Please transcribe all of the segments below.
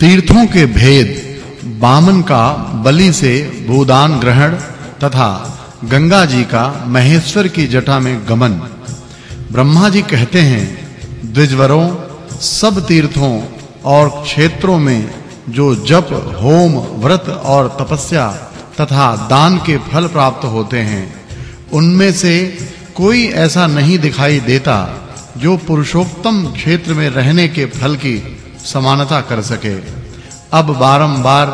तीर्थों के भेद, बामन का बलि से भूदान ग्रहण तथा गंगा जी का महेश्वर की जटा में गमन। ब्रह्मा जी कहते हैं, द्विजवरों, सब तीर्थों और क्षेत्रों में जो जप, होम, व्रत और तपस्या तथा दान के फल प्राप्त होते हैं, उनमें से कोई ऐसा नहीं दिखाई देता जो पुरुषोत्तम क्षेत्र में रहने के फल की समानता कर सके। अब बारंबार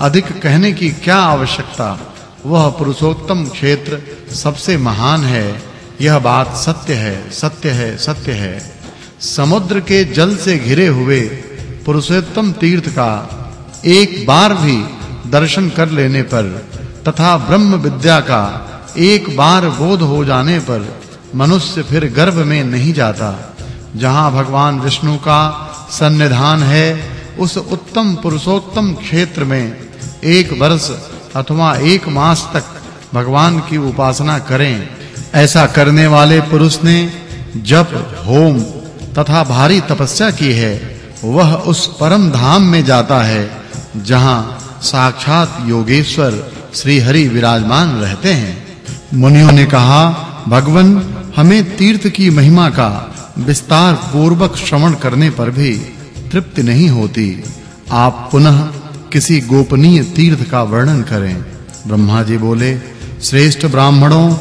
अधिक कहने की क्या आवश्यकता? वह पुरुषोत्तम क्षेत्र सबसे महान है। यह बात सत्य है सत्य है सत्य है। समुद्र के जल से घिरे हुए पुरुषोत्तम तीर्थ का एक बार भी दर्शन कर लेने पर तथा ब्रह्म विद्या का एक बार बोध हो जाने पर मनुष्य फिर गर्भ में नहीं जाता। जहाँ भगवान विष्णु का सन्निधान है उस उत्तम पुरुषोत्तम क्षेत्र में एक वर्ष अथवा एक मास तक भगवान की उपासना करें। ऐसा करने वाले पुरुष ने जप, होम तथा भारी तपस्या की है। वह उस परम धाम में जाता है जहाँ साक्षात योगेश्वर श्री हरि विराजमान रहते हैं। मुनियों ने कहा, भगवन, हमें तीर्थ की महिमा का विस्तार पूर्वक श्रवण करने पर भी तृप्ति नहीं होती। आप पुनः किसी गोपनीय तीर्थ का वर्णन करें। ब्रह्मा जी बोले, श्रेष्ठ ब्राह्मणों,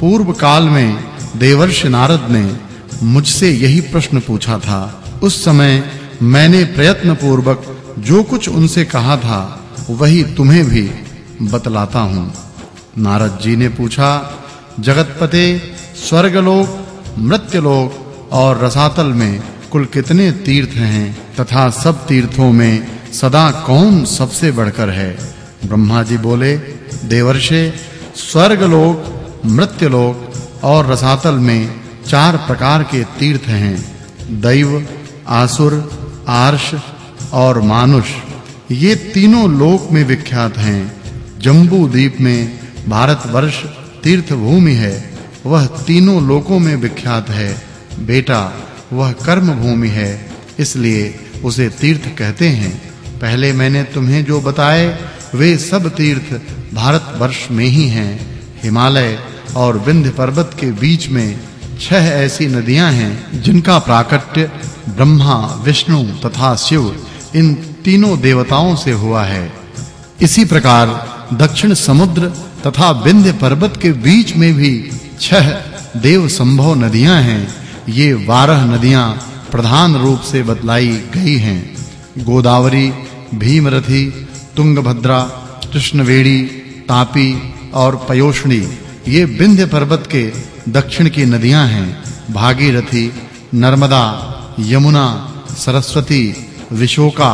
पूर्व काल में देवर्षि नारद ने मुझसे यही प्रश्न पूछा था। उस समय मैंने प्रयत्न पूर्वक जो कुछ उनसे कहा था, वही तुम्हें भी बतलाता हूँ। नारद जी ने पूछा, जगतपते, स्वर्गलोक, मृत्युलोक और रसातल में कुल कितने तीर्थ हैं तथा सब तीर्थों में सदा कौन सबसे बढ़कर है? ब्रह्मा जी बोले, देवर्षे स्वर्ग लोक स्वर्गलोक, मृत्युलोक और रसातल में चार प्रकार के तीर्थ हैं। दैव, आसुर, आर्ष और मानुष। ये तीनों लोक में विख्यात हैं। जम्बू द्वीप में भारतवर्ष तीर्थ भूमि है। वह तीनों लोकों में विख्यात है। बेटा, वह कर्म भूमि है, इसलिए उसे तीर्थ कहते हैं। पहले मैंने तुम्हें जो बताए, वे सब तीर्थ भारतवर्ष में ही हैं। हिमालय और विंध्य पर्वत के बीच में छह ऐसी नदियाँ हैं, जिनका प्राकट्य ब्रह्मा, विष्णु तथा शिव इन तीनों देवताओं से हुआ है। इसी प्रकार दक्षिण समुद्र तथा विंध्य पर्वत के बीच में भी छह देव संभव नदियाँ हैं। ये 12 नदियाँ प्रधान रूप से बतलाई गई हैं। गोदावरी, भीमरथी, तुंगभद्रा, कृष्णवेणी, तापी और पयोष्णी, ये विंध्य पर्वत के दक्षिण की नदियाँ हैं। भागीरथी, नर्मदा, यमुना, सरस्वती, विशोका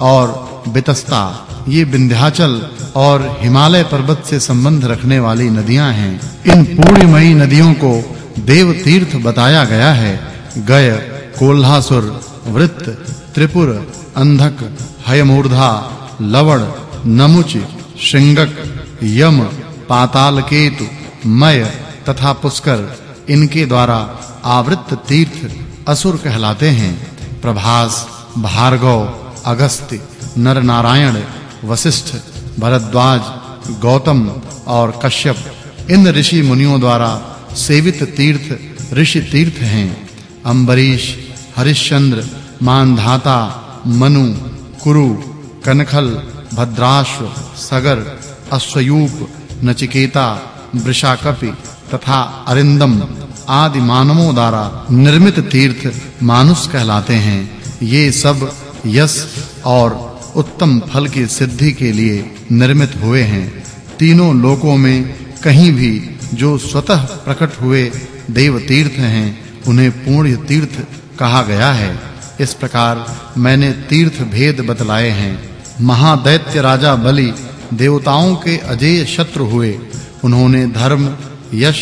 और बितस्ता, ये विंध्याचल और हिमालय पर्वत से संबंध रखने वाली नदियाँ हैं। इन पूर्णमयी नदियों को देव तीर्थ बताया गया है। गय, कोल्हासुर, वृत्त, त्रिपुर, अंधक, हयमूर्धा, लवण, नमुच श्रृंगक यम पाताल पातालकेतु, मय तथा पुष्कर, इनके द्वारा आवृत तीर्थ असुर कहलाते हैं। प्रभास, भार्गव, अगस्त्य नर नारायण वशिष्ठ भरद्वाज, गौतम और कश्यप, इन ऋषि मुनियों द्वारा सेवित तीर्थ, ऋषि तीर्थ हैं। अंबरीश, हरिश्चंद्र, मानधाता, मनु, कुरु, कनखल, भद्राश्व, सगर, अश्वयूप, नचिकेता, वृषाकपि तथा अरिंदम आदि मानवों द्वारा निर्मित तीर्थ मानुष कहलाते हैं। ये सब यश और उत्तम फल की सिद्धि के लिए निर्मित हुए हैं। तीनों लोकों में कहीं भी जो स्वतः प्रकट हुए देव तीर्थ हैं, उन्हें पूर्ण तीर्थ कहा गया है। इस प्रकार मैंने तीर्थ भेद बतलाए हैं। महादैत्य राजा बलि देवताओं के अजेय शत्रु हुए। उन्होंने धर्म, यश,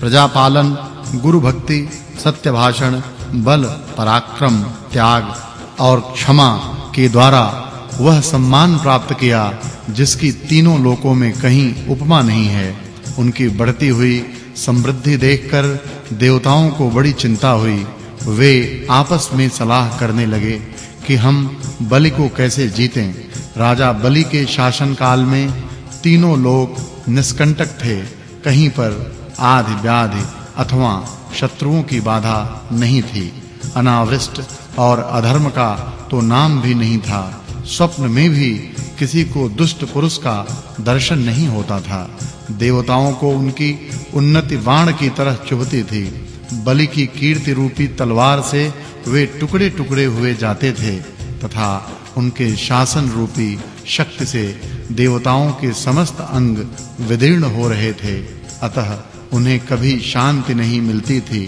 प्रजापालन गुरु भक्ति सत्य भाषण बल, पराक्रम, त्याग और क्षमा के द्वारा वह सम्मान प्राप्त किया, जिसकी तीनों लोकों में कहीं उपमा नहीं है। उनकी बढ़ती हुई समृद्धि देखकर देवताओं को बड़ी चिंता हुई। वे आपस में सलाह करने लगे कि हम बलि को कैसे जीतें। राजा बलि के शासन काल में तीनों लोग निष्कंटक थे। कहीं पर आदि व्याधि अथवा शत्रुओं की बाधा नहीं थी। अनावृष्ट और अधर्म का तो नाम भी नहीं था। स्वप्न में भी किसी को दुष्ट पुरुष का दर्शन नहीं होता था। देवताओं को उनकी उन्नति बाण की तरह चुभती थी। बलि की कीर्ति रूपी तलवार से वे टुकड़े-टुकड़े हुए जाते थे, तथा उनके शासन रूपी शक्ति से देवताओं के समस्त अंग विदीर्ण हो रहे थे। अतः उन्हें कभी शांति नहीं मिलती थी।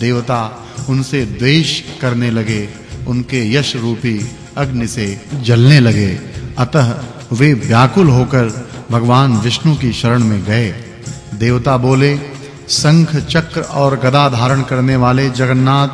देवता उनसे द्वेष करने लगे, उनके यश रूपी अग्नि से जलने लगे। अतः वे व्याकुल होकर भगवान विष्णु की शरण में गए। देवता बोले, शंख, चक्र और गदा धारण करने वाले जगन्नाथ,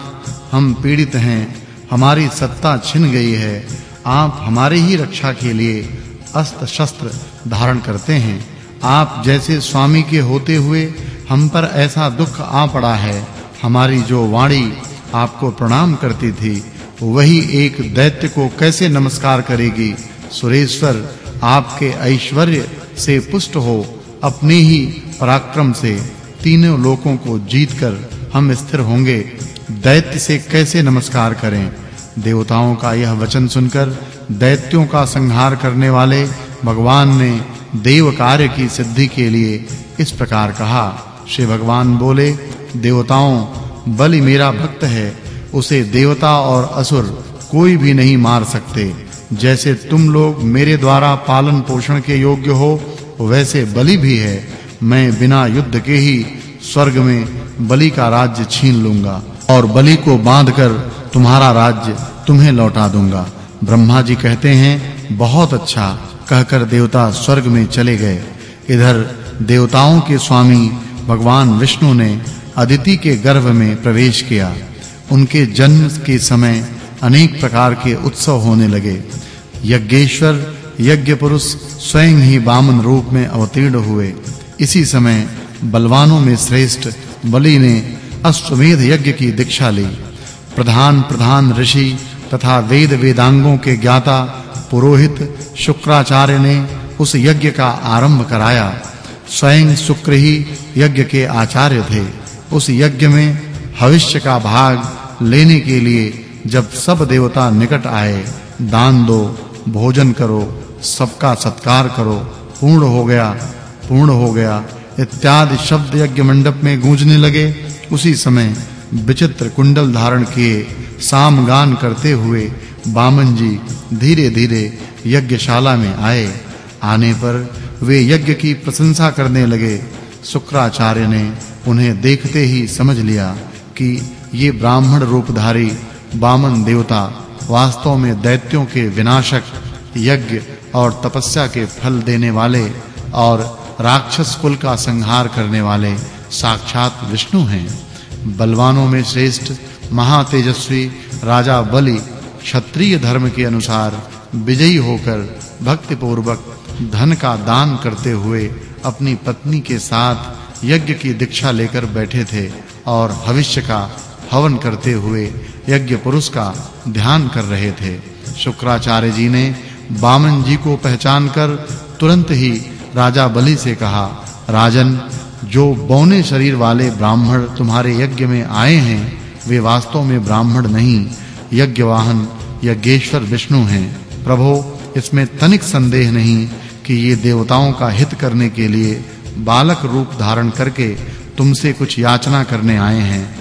हम पीड़ित हैं। हमारी सत्ता छिन गई है। आप हमारे ही रक्षा के लिए अस्त्र शस्त्र धारण करते हैं। आप जैसे स्वामी के होते हुए हम पर ऐसा दुख आ पड़ा है। हमारी जो वाणी आपको प्रणाम करती थी, वही एक दैत्य को कैसे नमस्कार करेगी? सुरेश्वर, आपके ऐश्वर्य से पुष्ट हो, अपने ही पराक्रम से तीनों लोकों को जीतकर हम स्थिर होंगे। दैत्य से कैसे नमस्कार करें? देवताओं का यह वचन सुनकर, दैत्यों का संहार करने वाले भगवान ने देव कार्य की सिद्धि के लिए इस प्रकार कहा। श्री भगवान बोले, देवताओं, बलि मेरा भक्त है, उसे देवता और असुर कोई भी नहीं मार सकते। जैसे तुम लोग मेरे द्वारा पालन पोषण के योग्य हो, वैसे बलि भी है। मैं बिना युद्ध के ही स्वर्ग में बलि का राज्य छीन लूँगा और बलि को बांधकर तुम्हारा राज्य तुम्हें लौटा दूँगा। ब्रह्मा जी कहते हैं, बहुत अच्छा कहकर देवता स्वर्ग में चले गए। इधर देवताओं के स्वामी भगवान विष्णु ने अदिति के गर्भ में प्रवेश किया। उनके जन्म के समय अनेक प्रकार के उत्सव होने लगे। यज्ञेश्वर यज्ञ पुरुष स्वयं ही वामन रूप में अवतीर्ण हुए। इसी समय बलवानों में श्रेष्ठ बलि ने अश्वमेध यज्ञ की दीक्षा ली। प्रधान प्रधान ऋषि तथा वेद वेदांगों के ज्ञाता पुरोहित शुक्राचार्य ने उस यज्ञ का आरंभ कराया। स्वयं शुक्र ही यज्ञ के आचार्य थे। उस यज्ञ में भविष्य का भाग लेने के लिए जब सब देवता निकट आए, दान दो भोजन करो, सबका सत्कार करो। पूर्ण हो गया, पूर्ण हो गया। इत्यादि शब्द यज्ञ मंडप में गूंजने लगे। उसी समय विचित्र कुंडल धारण किए सामगान करते हुए बामन जी धीरे-धीरे यज्ञशाला में आए। आने पर वे यज्ञ की प्रशंसा करने लगे। शुक्राचार्य ने उन्हें देखते ही समझ लिया कि ये ब्राह्मण रूपधारी बामन देवता वास्तव में दैत्यों के विनाशक, यज्ञ और तपस्या के फल देने वाले और राक्षस कुल का संहार करने वाले साक्षात विष्णु हैं। बलवानों में श्रेष्ठ, महातेजस्वी, राजा बलि, क्षत्रिय धर्म के अनुसार विजयी होकर भक्ति पूर्वक धन का दान करते हुए अपनी पत्नी के साथ यज्ञ की दीक्षा लेकर बैठे थे और भविष्य का हवन करते हुए यज्ञ पुरुष का ध्यान कर रहे थे। शुक्राचार्य जी ने बामन जी को पहचान कर तुरंत ही राजा बलि से कहा, राजन, जो बौने शरीर वाले ब्राह्मण तुम्हारे यज्ञ में आए हैं, वे वास्तव में ब्राह्मण नहीं। यज्ञ वाहन यज्ञेश्वर विष्णु हैं। प्रभो, इसमें तनिक संदेह नहीं कि ये देवताओं का हित करने के लिए बालक रूप धारण करके तुमसे कुछ याचना करने आए हैं।